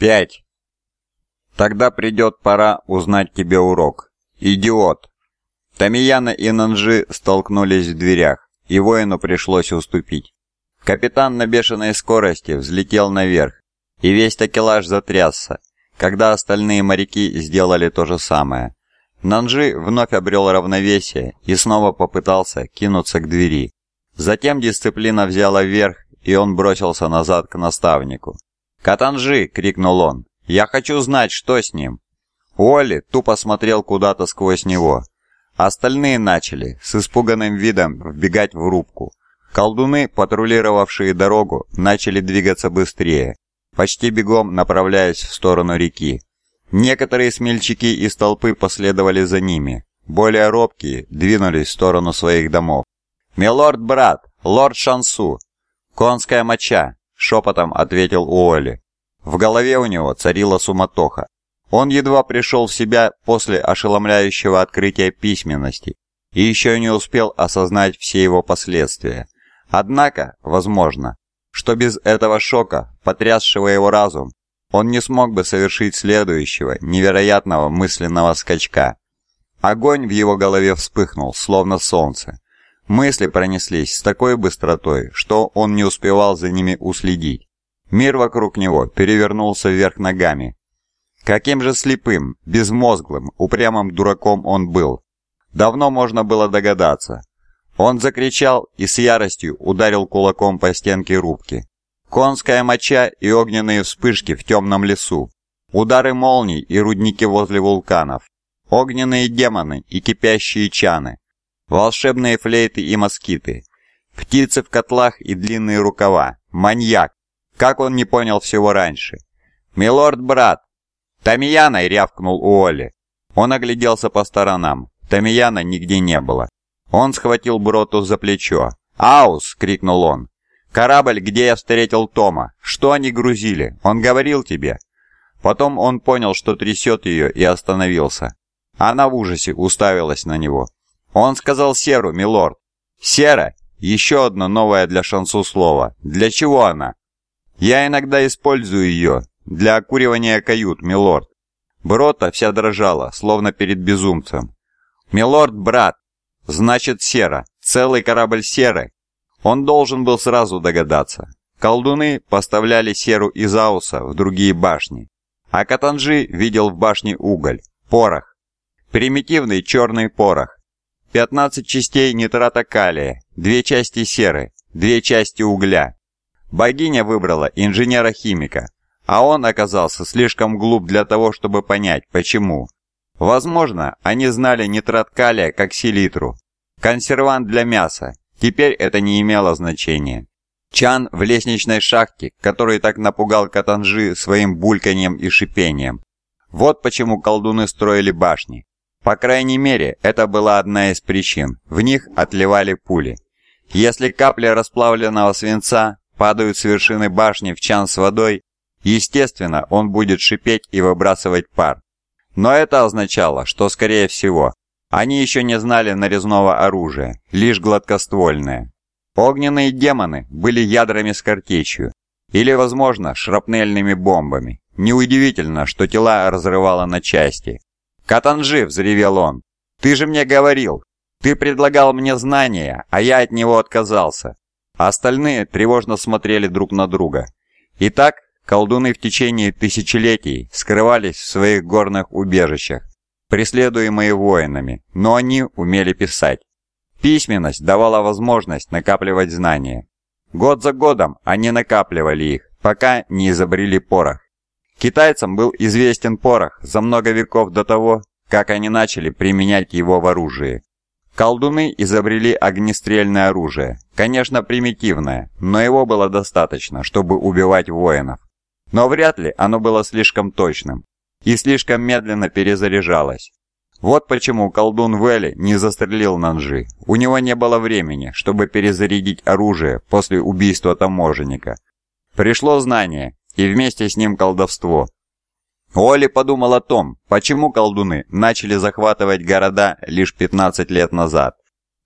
Пять. Тогда придет пора узнать тебе урок. Идиот. Тамияна и Нанжи столкнулись в дверях, и воину пришлось уступить. Капитан на бешеной скорости взлетел наверх, и весь такелаж затрясся, когда остальные моряки сделали то же самое. Нанжи вновь обрел равновесие и снова попытался кинуться к двери. Затем дисциплина взяла верх, и он бросился назад к наставнику. «Катанжи!» — крикнул он. «Я хочу знать, что с ним!» Уолли тупо смотрел куда-то сквозь него. Остальные начали, с испуганным видом, вбегать в рубку. Колдуны, патрулировавшие дорогу, начали двигаться быстрее, почти бегом направляясь в сторону реки. Некоторые смельчаки из толпы последовали за ними. Более робкие двинулись в сторону своих домов. «Милорд-брат! Лорд Шансу! Конская моча!» — шепотом ответил Уолли. В голове у него царила суматоха. Он едва пришел в себя после ошеломляющего открытия письменности и еще не успел осознать все его последствия. Однако, возможно, что без этого шока, потрясшего его разум, он не смог бы совершить следующего невероятного мысленного скачка. Огонь в его голове вспыхнул, словно солнце. Мысли пронеслись с такой быстротой, что он не успевал за ними уследить. Мир вокруг него перевернулся вверх ногами. Каким же слепым, безмозглым, упрямым дураком он был. Давно можно было догадаться. Он закричал и с яростью ударил кулаком по стенке рубки. Конская моча и огненные вспышки в темном лесу. Удары молний и рудники возле вулканов. Огненные демоны и кипящие чаны. Волшебные флейты и москиты. Птицы в котлах и длинные рукава. Маньяк. Как он не понял всего раньше? «Милорд-брат!» «Тамияной!» — рявкнул Уолли. Он огляделся по сторонам. Тамияна нигде не было. Он схватил Броту за плечо. «Аус!» — крикнул он. «Корабль, где я встретил Тома. Что они грузили? Он говорил тебе?» Потом он понял, что трясет ее, и остановился. Она в ужасе уставилась на него. «Он сказал Серу, милорд». «Сера?» Еще одно новое для Шансу слово. «Для чего она?» «Я иногда использую ее. Для окуривания кают, милорд». Брота вся дрожала, словно перед безумцем. «Милорд, брат, Значит, сера. Целый корабль серы. Он должен был сразу догадаться. Колдуны поставляли серу из Ауса в другие башни. А Катанжи видел в башне уголь, порох. Примитивный черный порох. 15 частей нитрата калия, две части серы, две части угля. Богиня выбрала инженера-химика, а он оказался слишком глуп для того, чтобы понять, почему. Возможно, они знали нитрат калия как селитру. Консервант для мяса. Теперь это не имело значения. Чан в лестничной шахте, который так напугал Катанжи своим бульканьем и шипением. Вот почему колдуны строили башни. По крайней мере, это была одна из причин. В них отливали пули. Если капли расплавленного свинца падают с вершины башни в чан с водой, естественно, он будет шипеть и выбрасывать пар. Но это означало, что, скорее всего, они еще не знали нарезного оружия, лишь гладкоствольное. Огненные демоны были ядрами с картечью, или, возможно, шрапнельными бомбами. Неудивительно, что тела разрывало на части. «Катанжи!» – взревел он. «Ты же мне говорил! Ты предлагал мне знания, а я от него отказался!» а Остальные тревожно смотрели друг на друга. Итак, Колдуны в течение тысячелетий скрывались в своих горных убежищах, преследуемые воинами, но они умели писать. Письменность давала возможность накапливать знания. Год за годом они накапливали их, пока не изобрели порох. Китайцам был известен порох за много веков до того, как они начали применять его в оружии. Колдуны изобрели огнестрельное оружие, конечно примитивное, но его было достаточно, чтобы убивать воинов. Но вряд ли оно было слишком точным и слишком медленно перезаряжалось. Вот почему колдун Вэлли не застрелил Нанжи. У него не было времени, чтобы перезарядить оружие после убийства таможенника. Пришло знание, и вместе с ним колдовство. Оли подумал о том, почему колдуны начали захватывать города лишь 15 лет назад.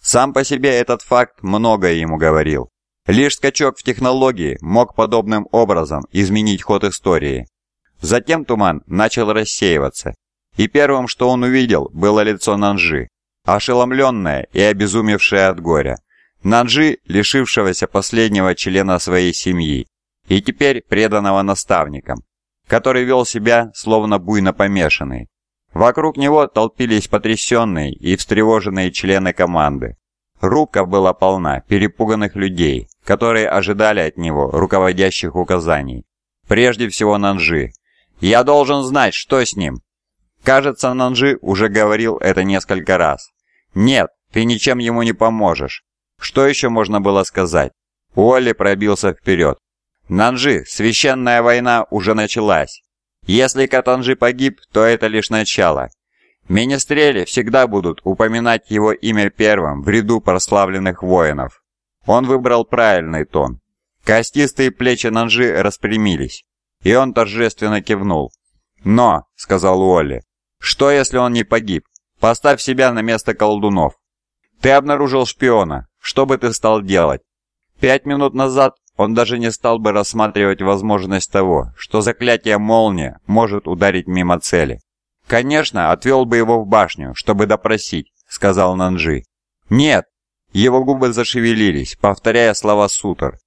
Сам по себе этот факт многое ему говорил. Лишь скачок в технологии мог подобным образом изменить ход истории. Затем туман начал рассеиваться, и первым, что он увидел, было лицо Нанжи, ошеломленное и обезумевшее от горя. Нанжи, лишившегося последнего члена своей семьи, и теперь преданного наставникам, который вел себя словно буйно помешанный. Вокруг него толпились потрясенные и встревоженные члены команды. Рубка была полна перепуганных людей, которые ожидали от него руководящих указаний. Прежде всего Нанжи. «Я должен знать, что с ним!» Кажется, Нанжи уже говорил это несколько раз. «Нет, ты ничем ему не поможешь». Что еще можно было сказать? Уолли пробился вперед. «Нанжи, священная война уже началась. Если Катанжи погиб, то это лишь начало. Министрели всегда будут упоминать его имя первым в ряду прославленных воинов. Он выбрал правильный тон. Костистые плечи Нанжи распрямились, и он торжественно кивнул. «Но», — сказал Уолли, — «что если он не погиб? Поставь себя на место колдунов. Ты обнаружил шпиона. Что бы ты стал делать? Пять минут назад он даже не стал бы рассматривать возможность того, что заклятие молния может ударить мимо цели. «Конечно, отвел бы его в башню, чтобы допросить», — сказал Нанжи. «Нет!» Его губы зашевелились, повторяя слова Сутор.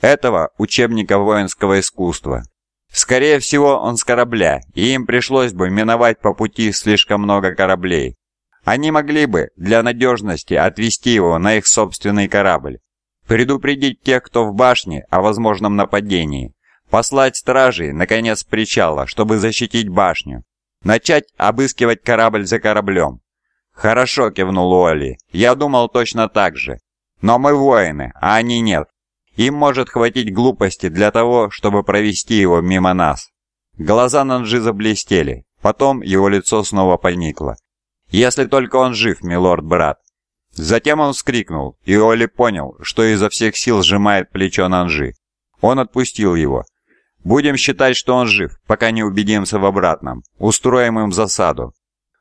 Этого учебника воинского искусства. Скорее всего, он с корабля, и им пришлось бы миновать по пути слишком много кораблей. Они могли бы, для надежности, отвезти его на их собственный корабль. Предупредить тех, кто в башне, о возможном нападении. Послать стражей, наконец, причала, чтобы защитить башню. Начать обыскивать корабль за кораблем. «Хорошо», — кивнул Уолли. «Я думал точно так же. Но мы воины, а они нет. Им может хватить глупости для того, чтобы провести его мимо нас». Глаза Нанджи заблестели. Потом его лицо снова поникло. «Если только он жив, милорд-брат. Затем он вскрикнул, и Оли понял, что изо всех сил сжимает плечо Нанжи. Он отпустил его. «Будем считать, что он жив, пока не убедимся в обратном. Устроим им засаду».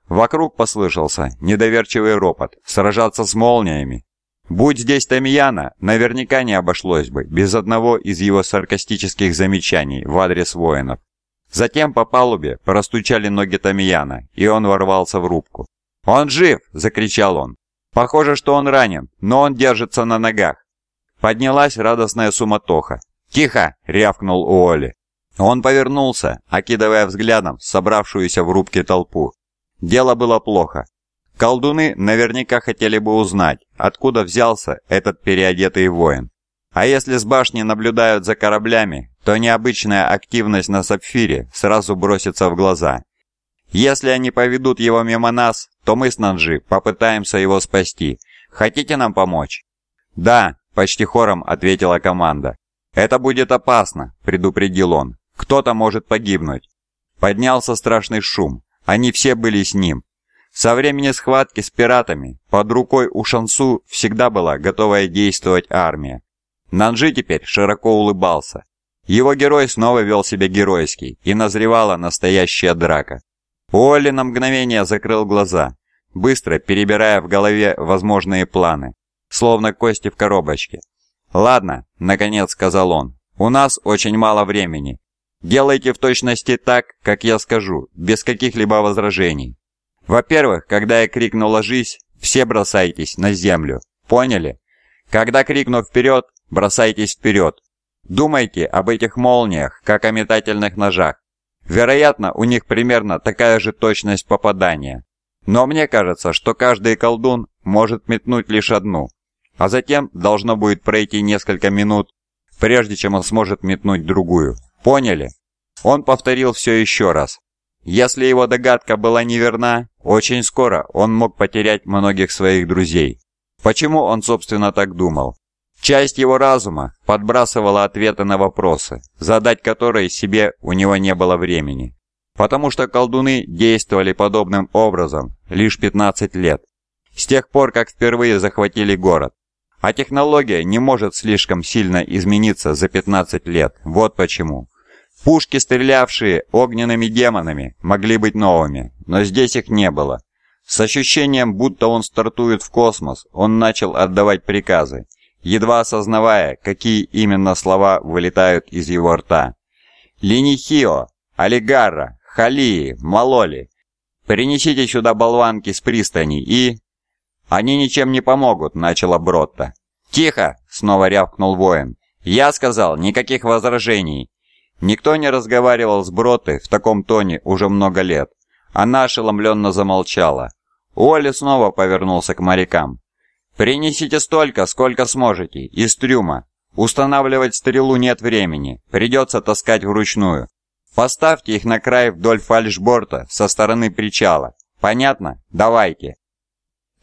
Вокруг послышался недоверчивый ропот. «Сражаться с молниями?» Будь здесь Тамияна, наверняка не обошлось бы без одного из его саркастических замечаний в адрес воинов. Затем по палубе простучали ноги Тамияна, и он ворвался в рубку. «Он жив!» – закричал он. Похоже, что он ранен, но он держится на ногах. Поднялась радостная суматоха. «Тихо!» — рявкнул Уолли. Он повернулся, окидывая взглядом собравшуюся в рубке толпу. Дело было плохо. Колдуны наверняка хотели бы узнать, откуда взялся этот переодетый воин. А если с башни наблюдают за кораблями, то необычная активность на Сапфире сразу бросится в глаза. Если они поведут его мимо нас, то мы с Нанджи попытаемся его спасти. Хотите нам помочь?» «Да», — почти хором ответила команда. «Это будет опасно», — предупредил он. «Кто-то может погибнуть». Поднялся страшный шум. Они все были с ним. Со времени схватки с пиратами под рукой у Шансу всегда была готовая действовать армия. Нанджи теперь широко улыбался. Его герой снова вел себя геройски, и назревала настоящая драка. Уолли на мгновение закрыл глаза, быстро перебирая в голове возможные планы, словно кости в коробочке. «Ладно», — наконец сказал он, — «у нас очень мало времени. Делайте в точности так, как я скажу, без каких-либо возражений. Во-первых, когда я крикну «ложись», все бросайтесь на землю. Поняли? Когда крикну «вперед», бросайтесь вперед. Думайте об этих молниях, как о метательных ножах. Вероятно, у них примерно такая же точность попадания. Но мне кажется, что каждый колдун может метнуть лишь одну, а затем должно будет пройти несколько минут, прежде чем он сможет метнуть другую. Поняли? Он повторил все еще раз. Если его догадка была неверна, очень скоро он мог потерять многих своих друзей. Почему он, собственно, так думал? Часть его разума подбрасывала ответы на вопросы, задать которые себе у него не было времени. Потому что колдуны действовали подобным образом лишь 15 лет, с тех пор, как впервые захватили город. А технология не может слишком сильно измениться за 15 лет, вот почему. Пушки, стрелявшие огненными демонами, могли быть новыми, но здесь их не было. С ощущением, будто он стартует в космос, он начал отдавать приказы, едва осознавая, какие именно слова вылетают из его рта. «Линихио! Олигара, Халии, Малоли. Принесите сюда болванки с пристани и...» «Они ничем не помогут», — начала Бротта. «Тихо!» — снова рявкнул воин. «Я сказал, никаких возражений!» Никто не разговаривал с Бротой в таком тоне уже много лет. Она ошеломленно замолчала. Уолли снова повернулся к морякам. «Принесите столько, сколько сможете, из трюма. Устанавливать стрелу нет времени, придется таскать вручную. Поставьте их на край вдоль фальшборта со стороны причала. Понятно? Давайте!»